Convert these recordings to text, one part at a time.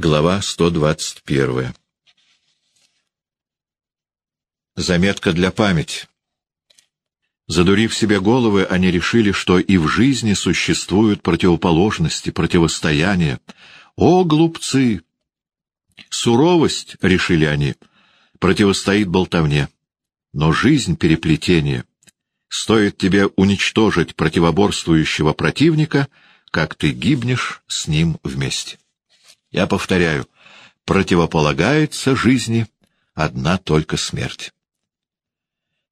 Глава 121. Заметка для памяти. Задурив себе головы, они решили, что и в жизни существуют противоположности, противостояния. О, глупцы! Суровость, решили они, противостоит болтовне. Но жизнь — переплетение. Стоит тебе уничтожить противоборствующего противника, как ты гибнешь с ним вместе. Я повторяю, противополагается жизни одна только смерть.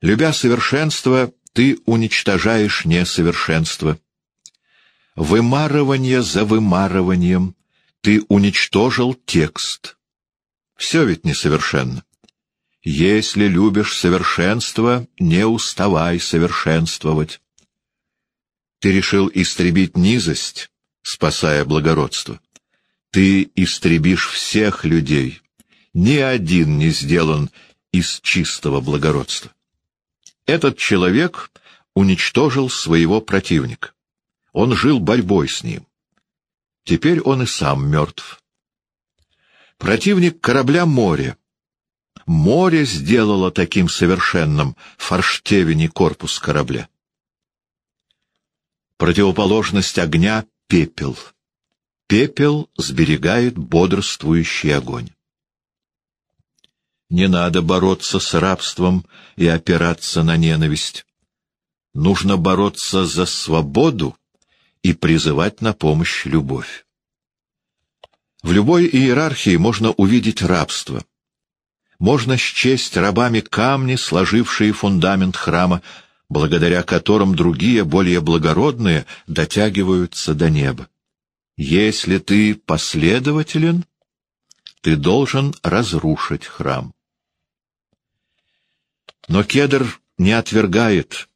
Любя совершенство, ты уничтожаешь несовершенство. Вымарывание за вымарыванием ты уничтожил текст. Все ведь несовершенно. Если любишь совершенство, не уставай совершенствовать. Ты решил истребить низость, спасая благородство ты истребишь всех людей. Ни один не сделан из чистого благородства. Этот человек уничтожил своего противника. Он жил борьбой с ним. Теперь он и сам мертв. Противник корабля — море. Море сделало таким совершенным форштевень корпус корабля. Противоположность огня — пепел — Пепел сберегает бодрствующий огонь. Не надо бороться с рабством и опираться на ненависть. Нужно бороться за свободу и призывать на помощь любовь. В любой иерархии можно увидеть рабство. Можно счесть рабами камни, сложившие фундамент храма, благодаря которым другие, более благородные, дотягиваются до неба. Если ты последователен, ты должен разрушить храм. Но кедр не отвергает,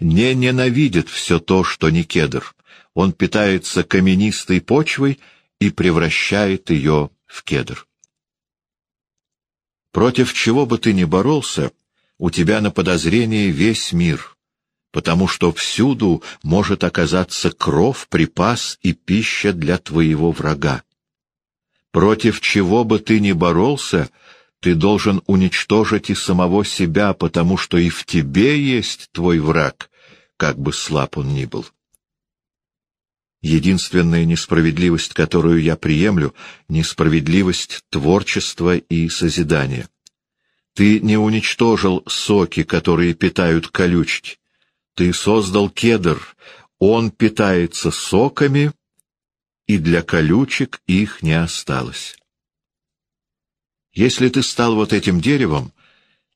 не ненавидит все то, что не кедр. Он питается каменистой почвой и превращает ее в кедр. Против чего бы ты ни боролся, у тебя на подозрении весь мир потому что всюду может оказаться кров, припас и пища для твоего врага. Против чего бы ты ни боролся, ты должен уничтожить и самого себя, потому что и в тебе есть твой враг, как бы слаб он ни был. Единственная несправедливость, которую я приемлю, — несправедливость творчества и созидания. Ты не уничтожил соки, которые питают колючки, ты создал кедр, он питается соками, и для колючек их не осталось. Если ты стал вот этим деревом,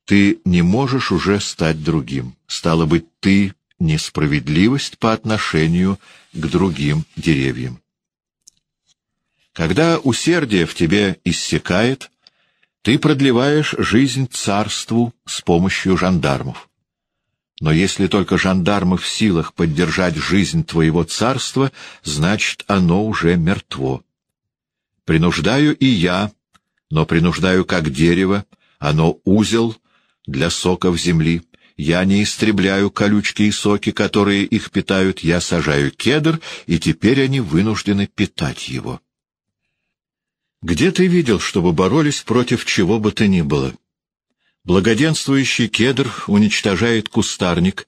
ты не можешь уже стать другим. Стало быть, ты — несправедливость по отношению к другим деревьям. Когда усердие в тебе иссякает, ты продлеваешь жизнь царству с помощью жандармов. Но если только жандармы в силах поддержать жизнь твоего царства, значит, оно уже мертво. Принуждаю и я, но принуждаю как дерево, оно узел для соков земли. Я не истребляю колючки и соки, которые их питают, я сажаю кедр, и теперь они вынуждены питать его. Где ты видел, чтобы боролись против чего бы то ни было? Благоденствующий кедр уничтожает кустарник,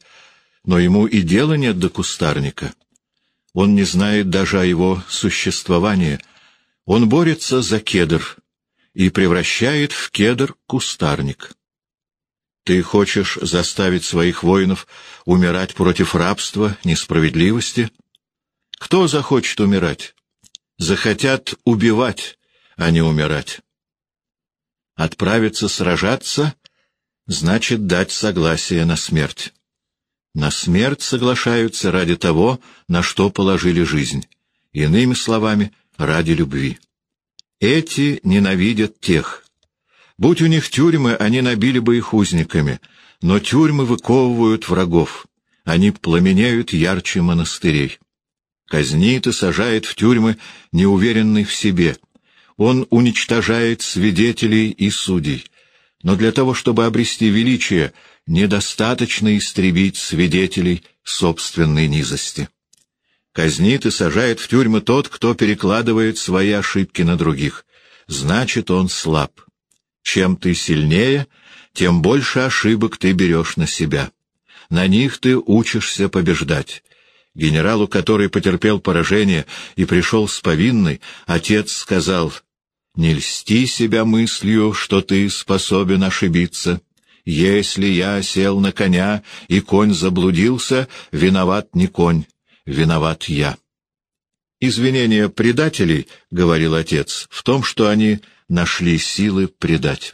но ему и дела нет до кустарника. Он не знает даже о его существовании. Он борется за кедр и превращает в кедр кустарник. Ты хочешь заставить своих воинов умирать против рабства, несправедливости? Кто захочет умирать? Захотят убивать, а не умирать. Отправиться сражаться значит дать согласие на смерть. На смерть соглашаются ради того, на что положили жизнь, иными словами, ради любви. Эти ненавидят тех. Будь у них тюрьмы, они набили бы их узниками, но тюрьмы выковывают врагов, они пламенеют ярче монастырей. Казнит и сажает в тюрьмы неуверенный в себе. Он уничтожает свидетелей и судей, но для того, чтобы обрести величие, недостаточно истребить свидетелей собственной низости. Казнит и сажает в тюрьму тот, кто перекладывает свои ошибки на других. Значит, он слаб. Чем ты сильнее, тем больше ошибок ты берешь на себя. На них ты учишься побеждать. Генералу, который потерпел поражение и пришел с повинной, отец сказал, «Не льсти себя мыслью, что ты способен ошибиться. Если я сел на коня, и конь заблудился, виноват не конь, виноват я». Извинение предателей, — говорил отец, — в том, что они нашли силы предать.